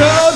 show.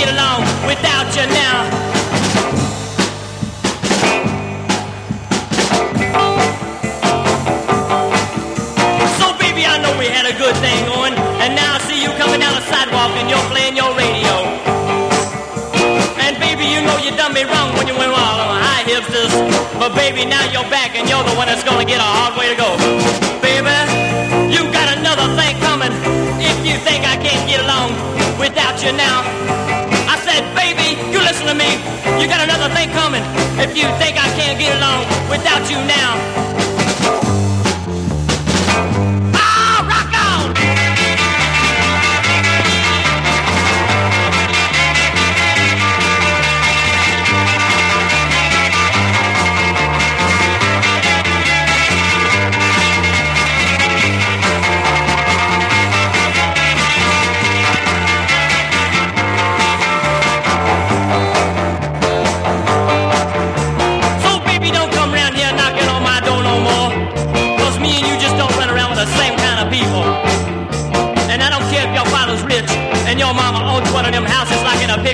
Get along without you now. So baby, I know we had a good thing going, and now I see you coming down the sidewalk and you're playing your radio. And baby, you know you done me wrong when you went all on my high hipsters. But baby, now you're back and you're the one that's gonna get a hard way to go. Baby, you got another thing coming. If you think I can't get along without you now. To me. You got another thing coming. If you think I can't get along without you now.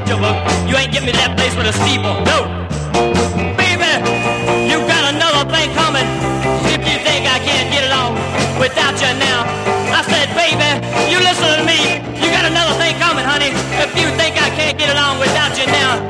You ain't get me that place with a steeple. No. Baby, you got another thing coming. If you think I can't get along without you now. I said, baby, you listen to me. You got another thing coming, honey. If you think I can't get along without you now.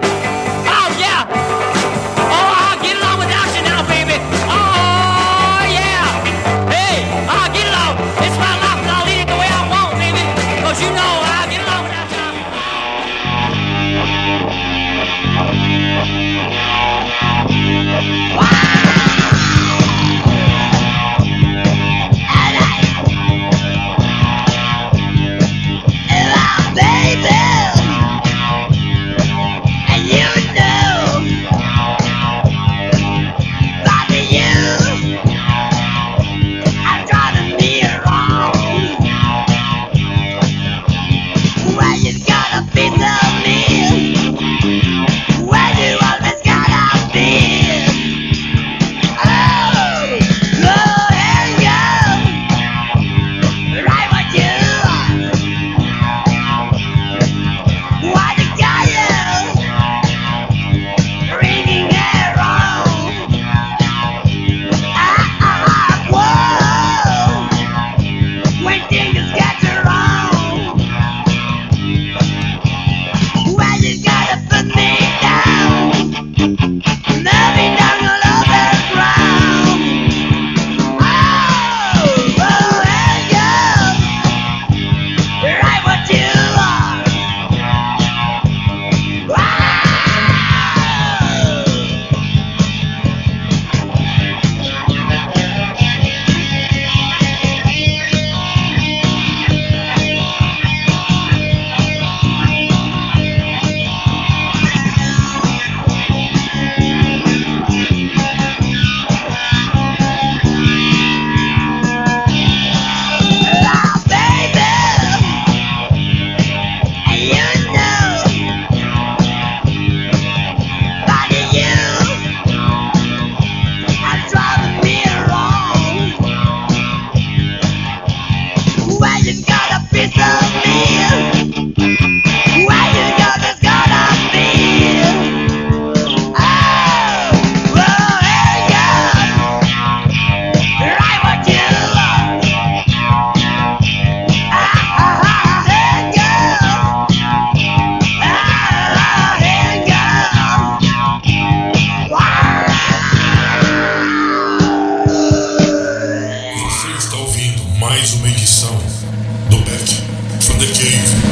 the cave.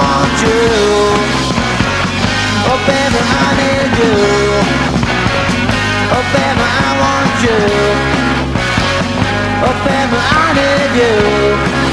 want you. Oh baby, I need you. Oh baby, I want you. Oh baby, I need you.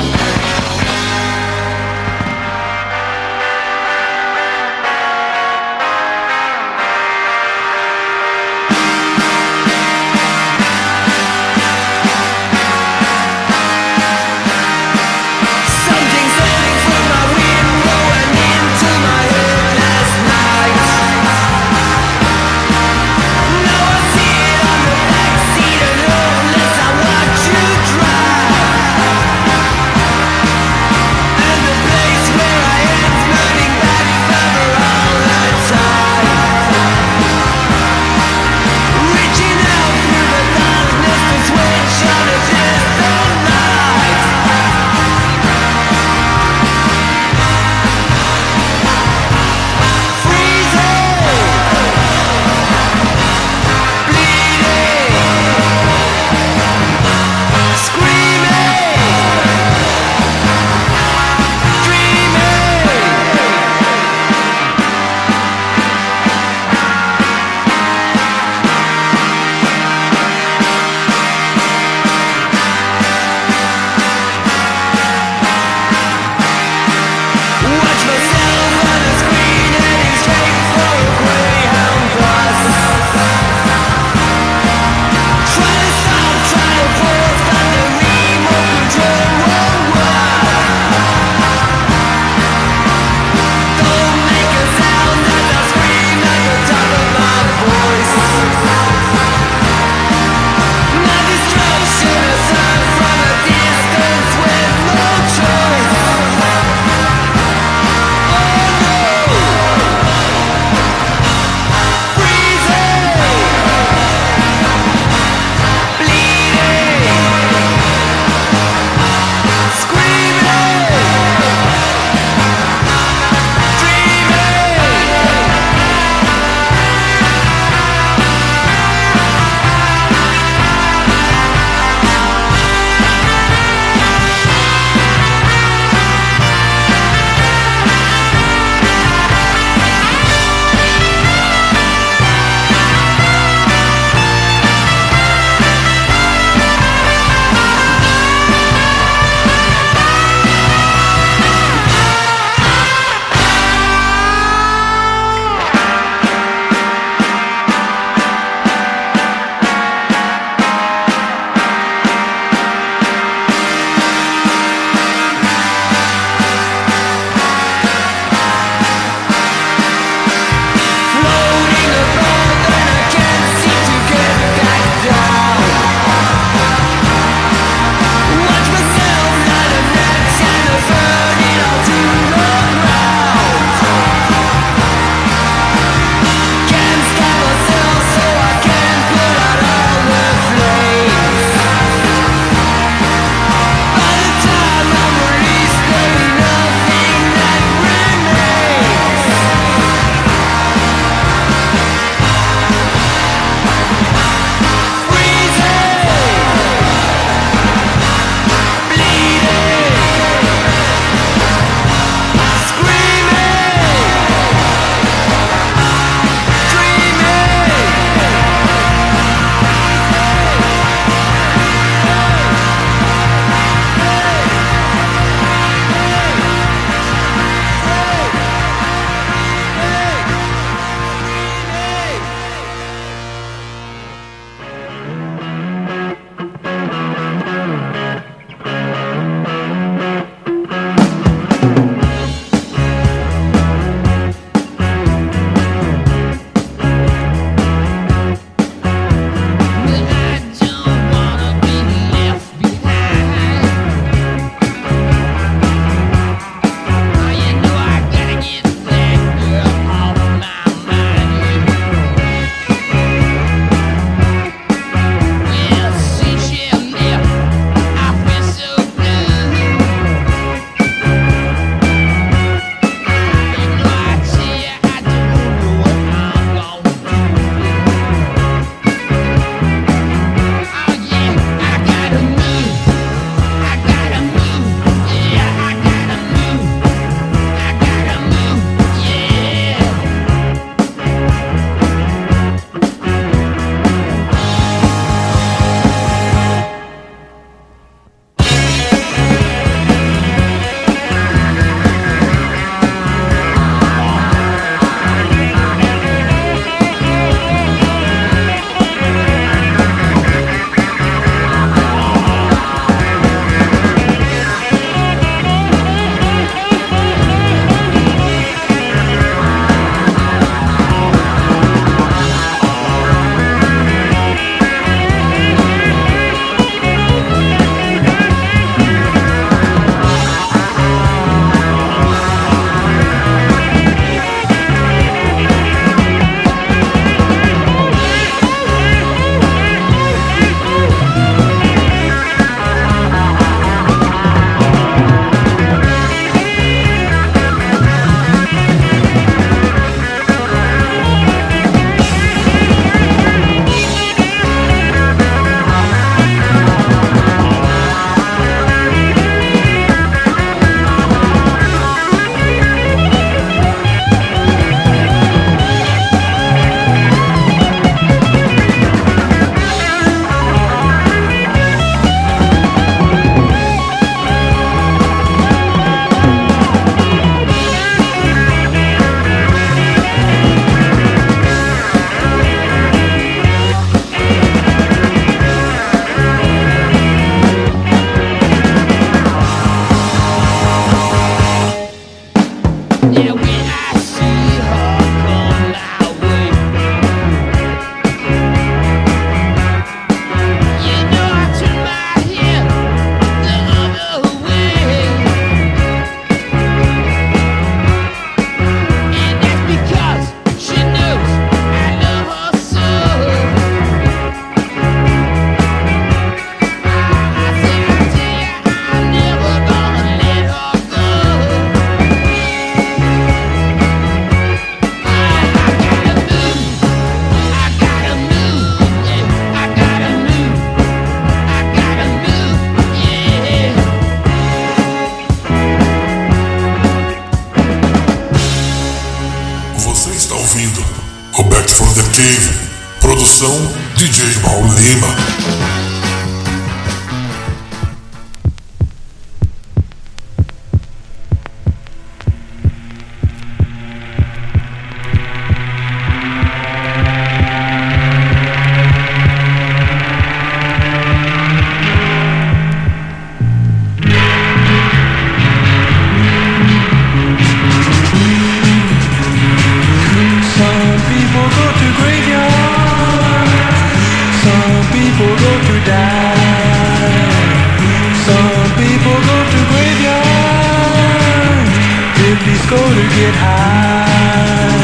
disco to get high.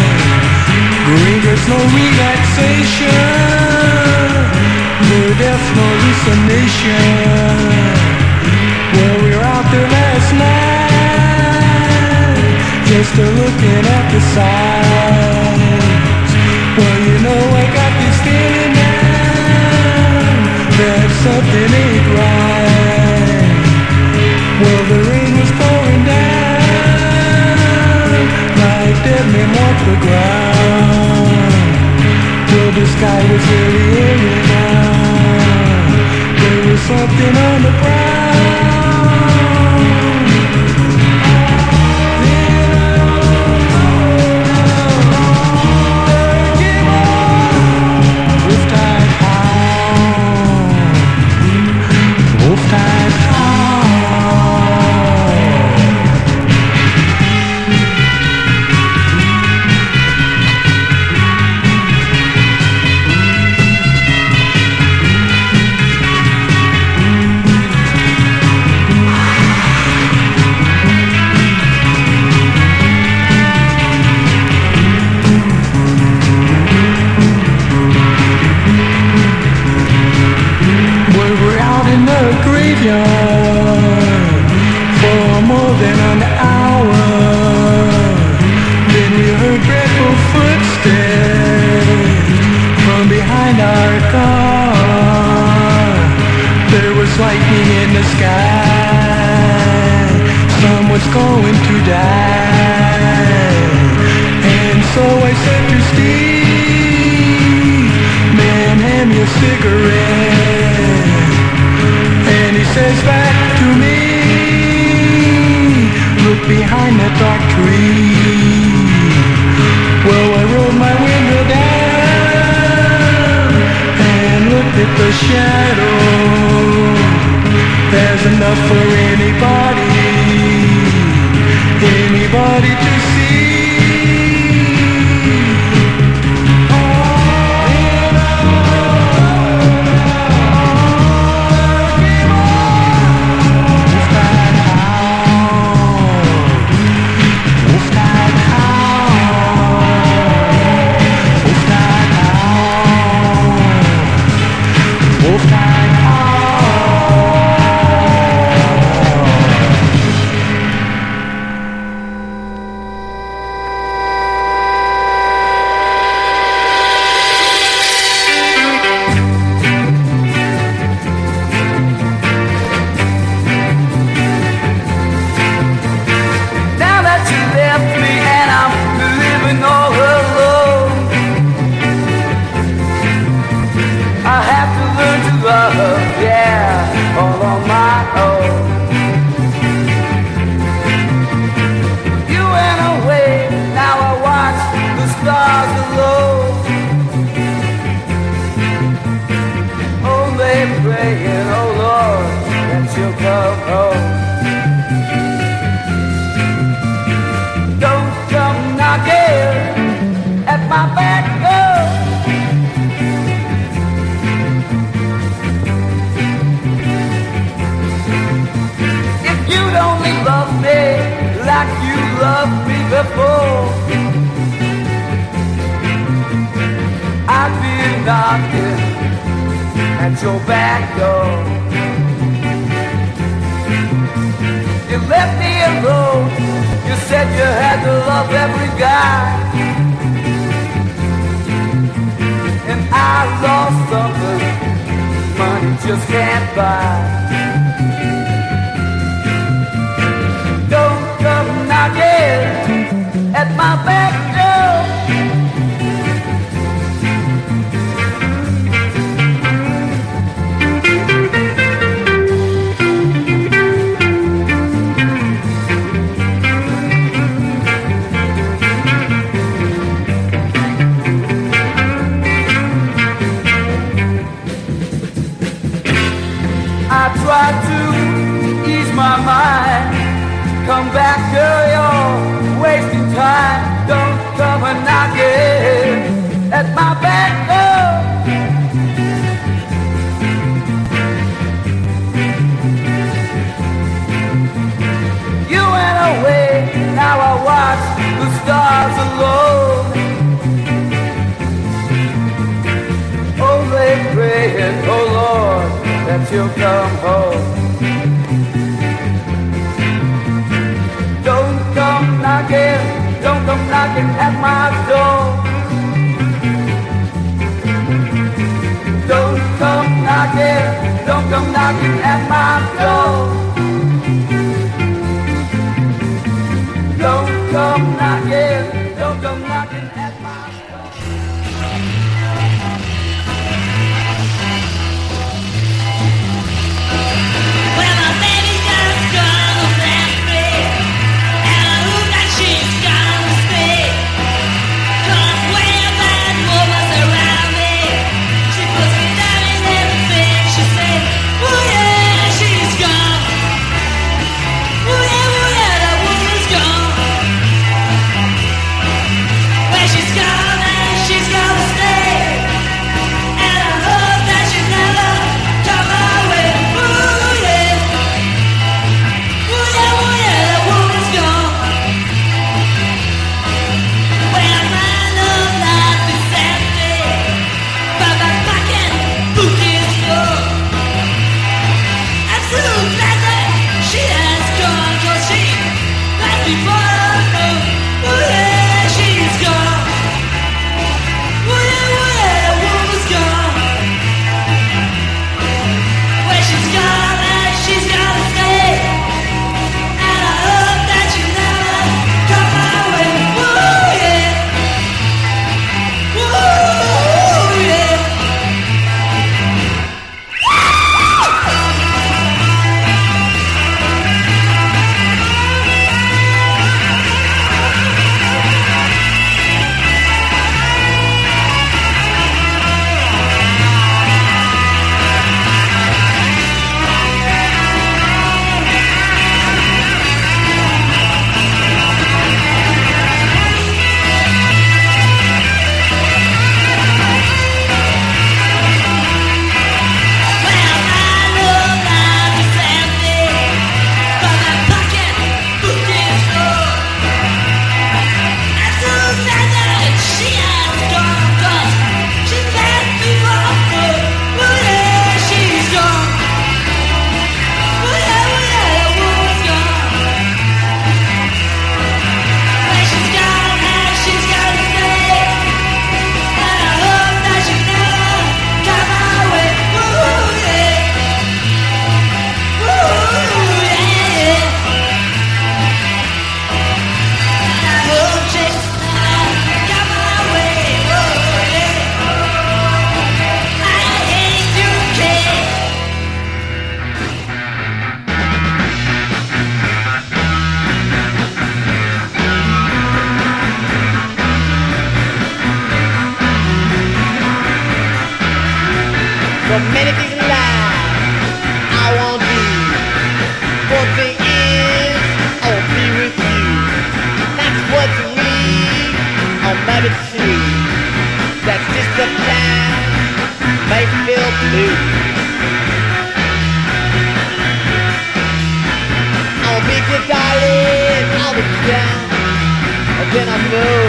Ringers, no relaxation. No death, no hallucination. Well, we were out there last night, just a looking at the signs. Well, you know I got this feeling now that something is. the ground. Till the sky was really in now There was something on the ground. at my back. Then I know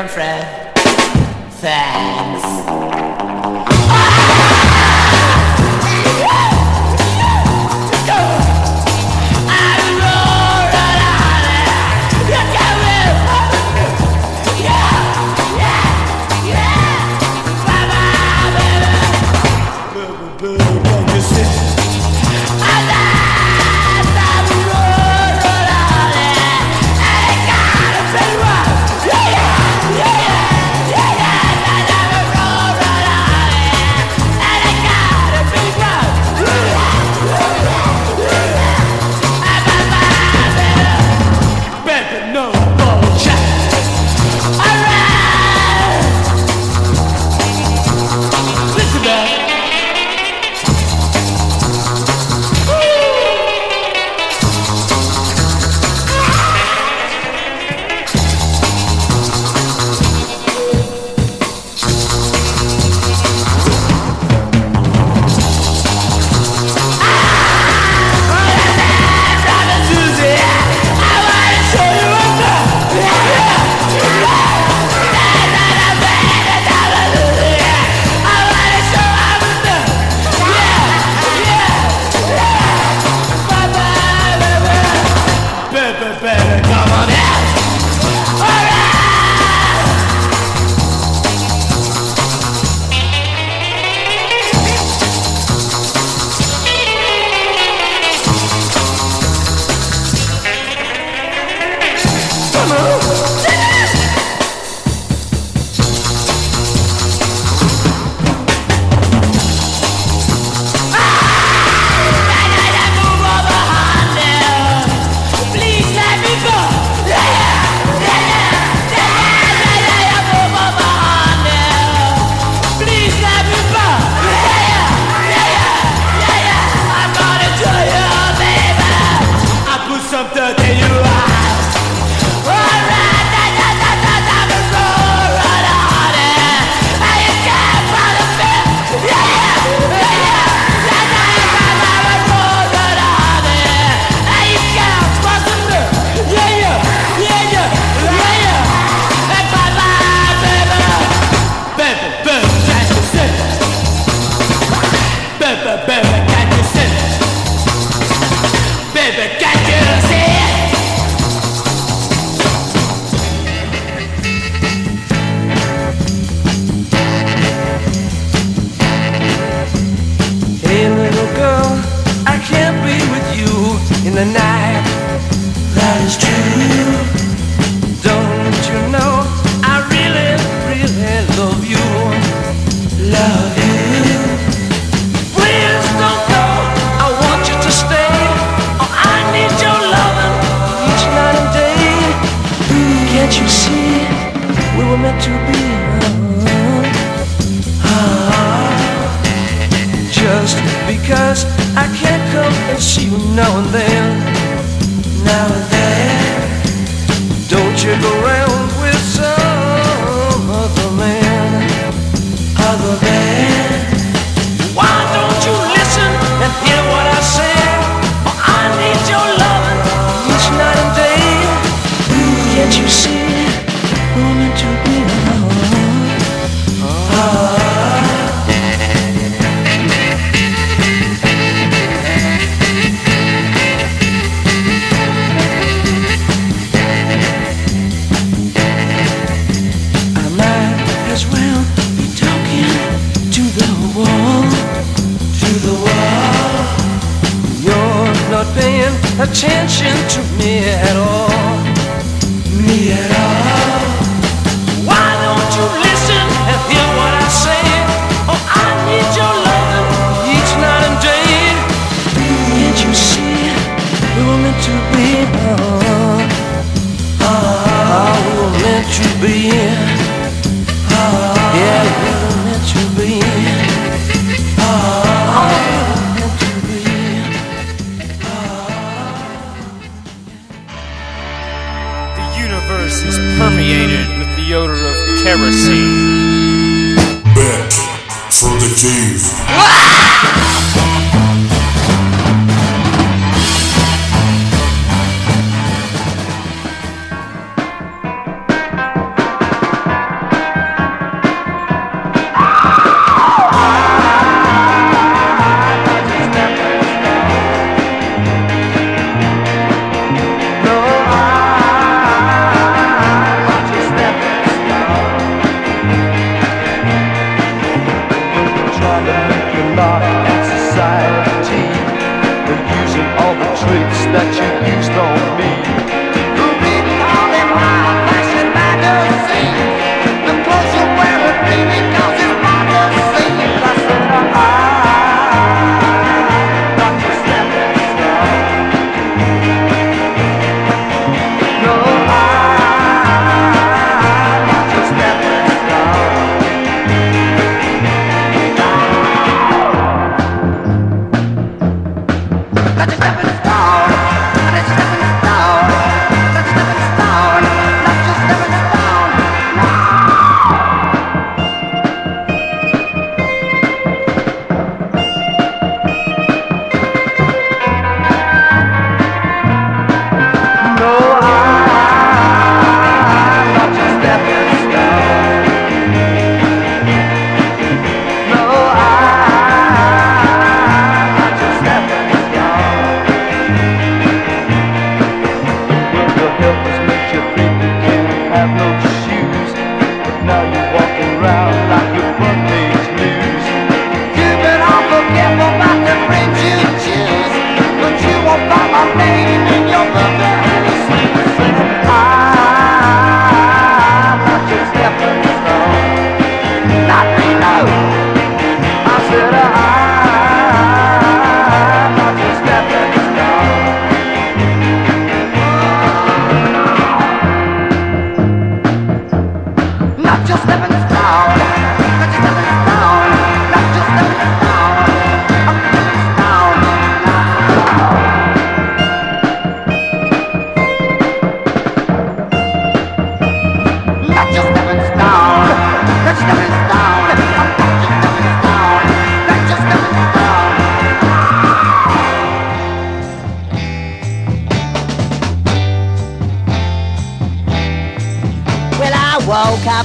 drum Fred. Thanks.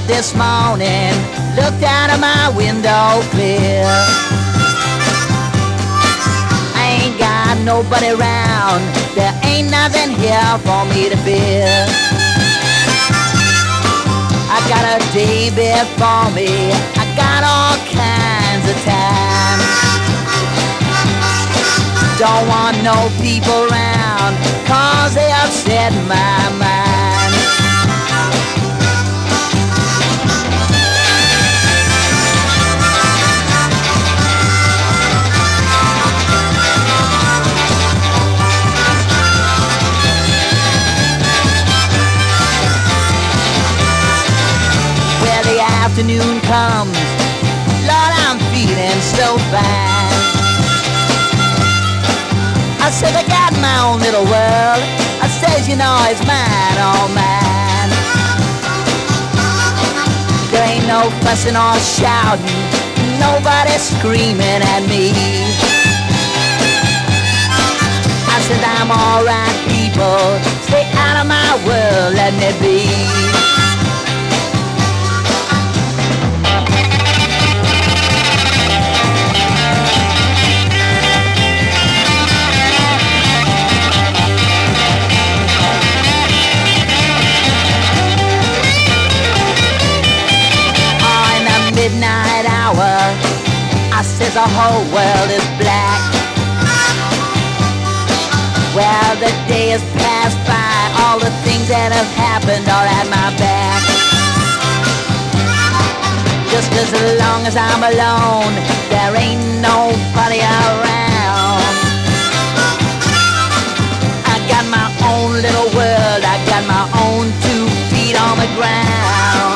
this my cussing or shouting, nobody screaming at me. I said I'm alright people, stay out of my world, let me be. I says the whole world is black. Well, the day has passed by. All the things that have happened are at my back. Just as long as I'm alone, there ain't nobody around. I got my own little world. I got my own two feet on the ground.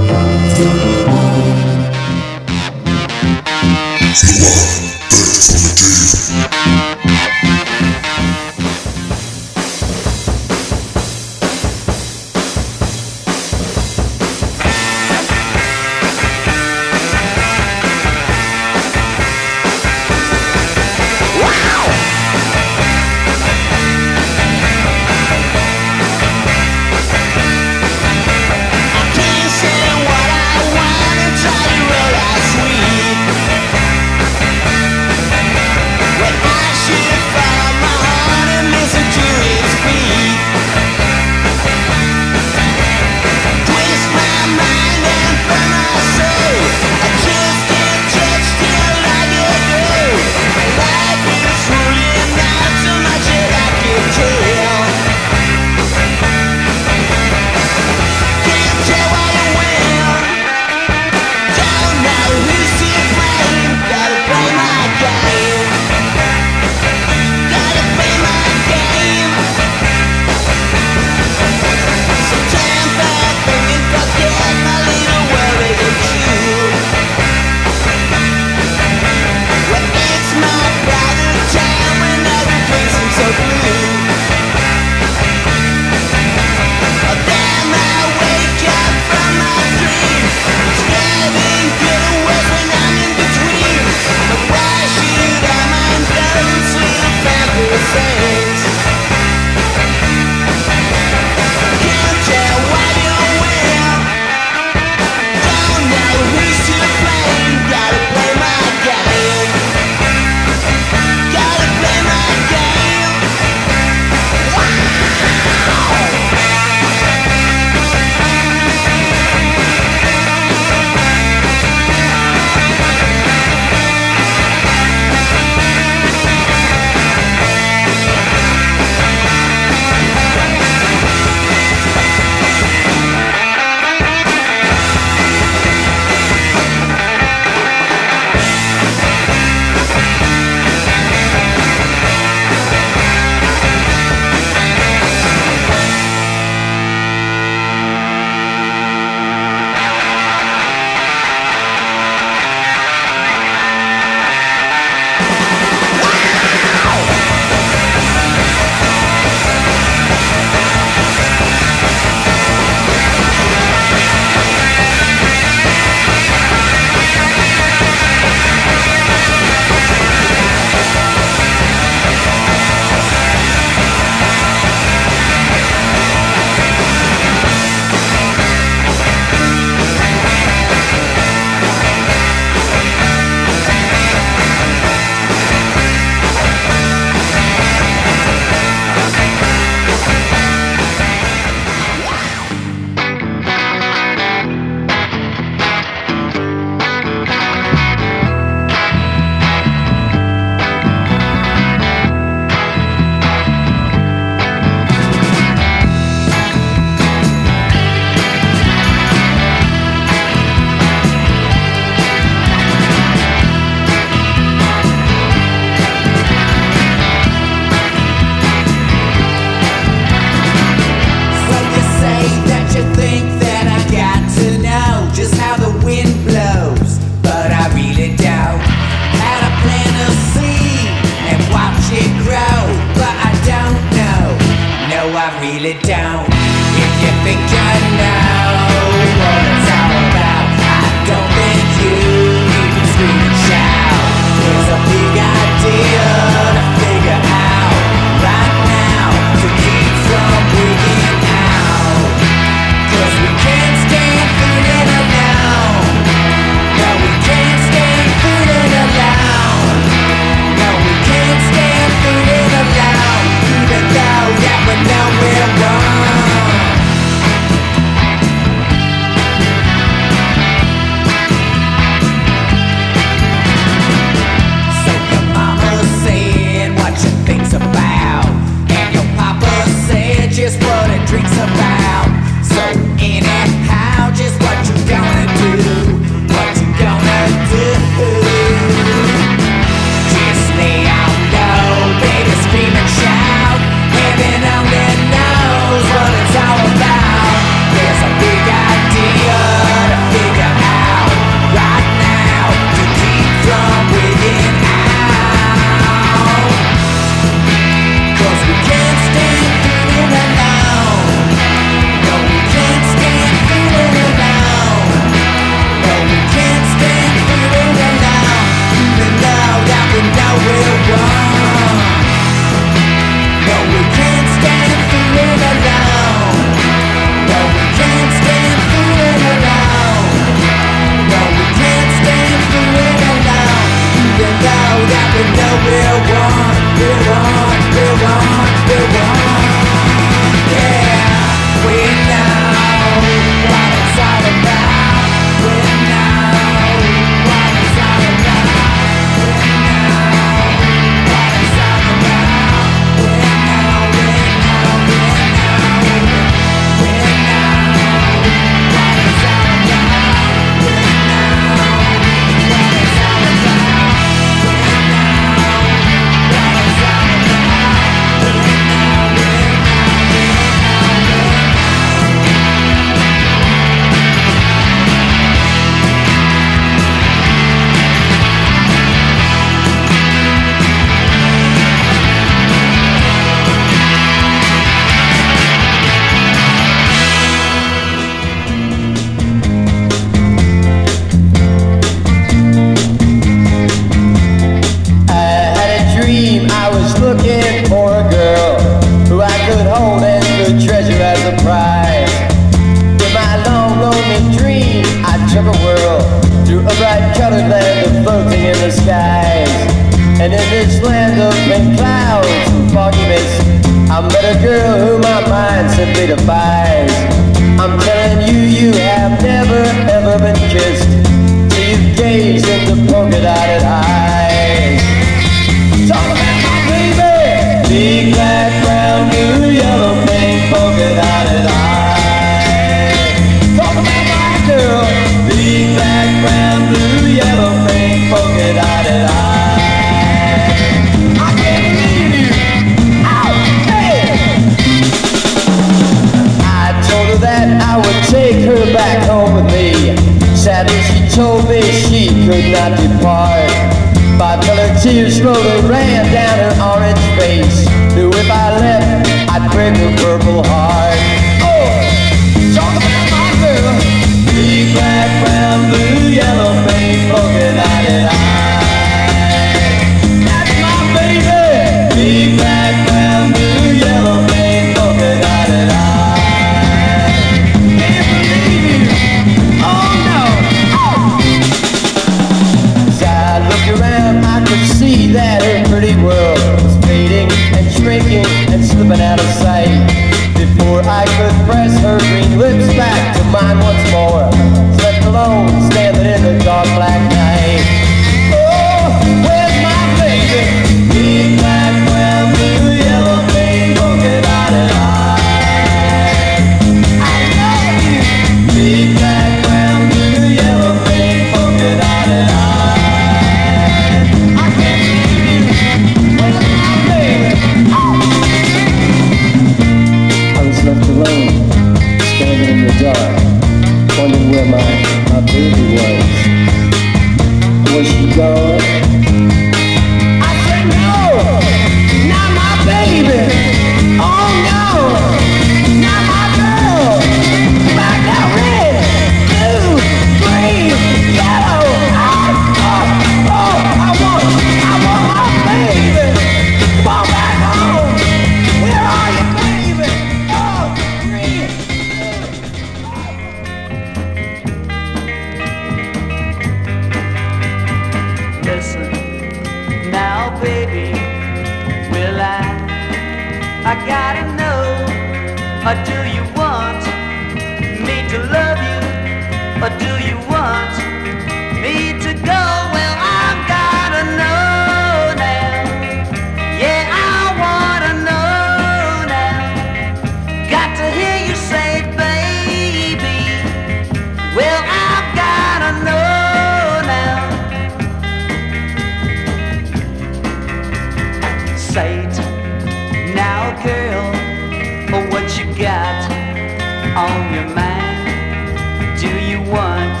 on your mind? Do you want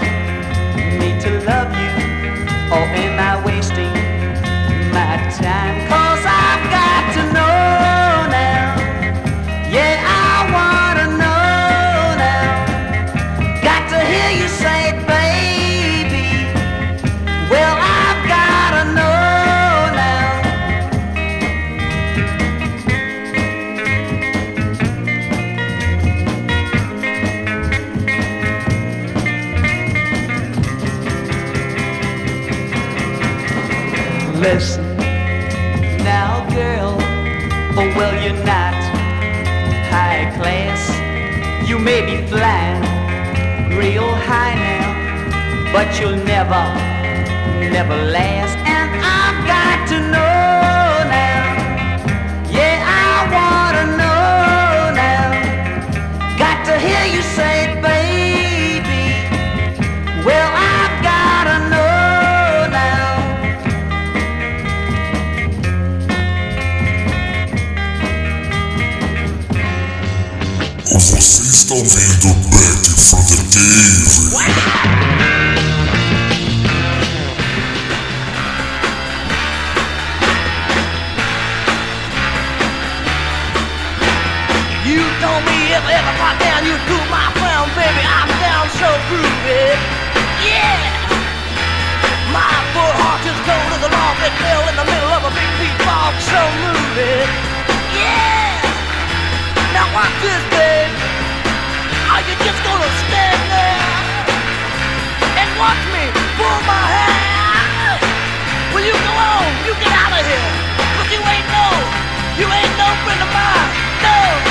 me to love you? Or am I wasting my time? but you'll never, never last. And I've got to know now. Yeah, I wanna know now. Got to hear you say, baby. Well, I've gotta know now. Você está ouvindo Back from the Cave. bill in the middle of a big beatbox so moving. Yeah! Now watch this, babe. Are you just gonna stand there and watch me pull my hair? Will you go on, You get out of here. Cause you ain't no, you ain't no friend of mine. No!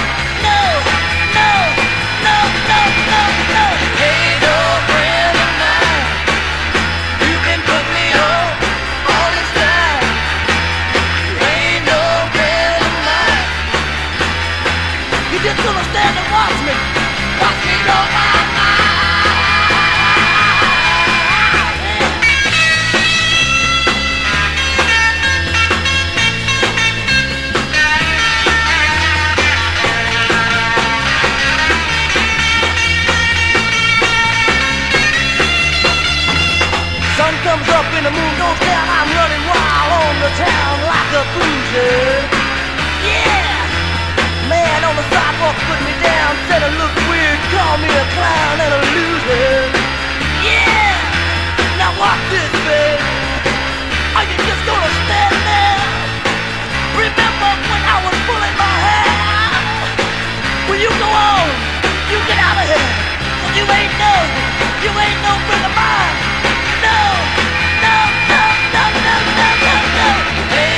the town like a boozer. Yeah! Man on the sidewalk put me down, said I looked weird, called me a clown and a loser. Yeah! Now watch this, man. Are you just gonna stand there? Remember when I was pulling my hair? Will you go on? You get out of here. You ain't no, you ain't no friend of mine. No. Hey!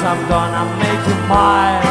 I'm gonna make you mine.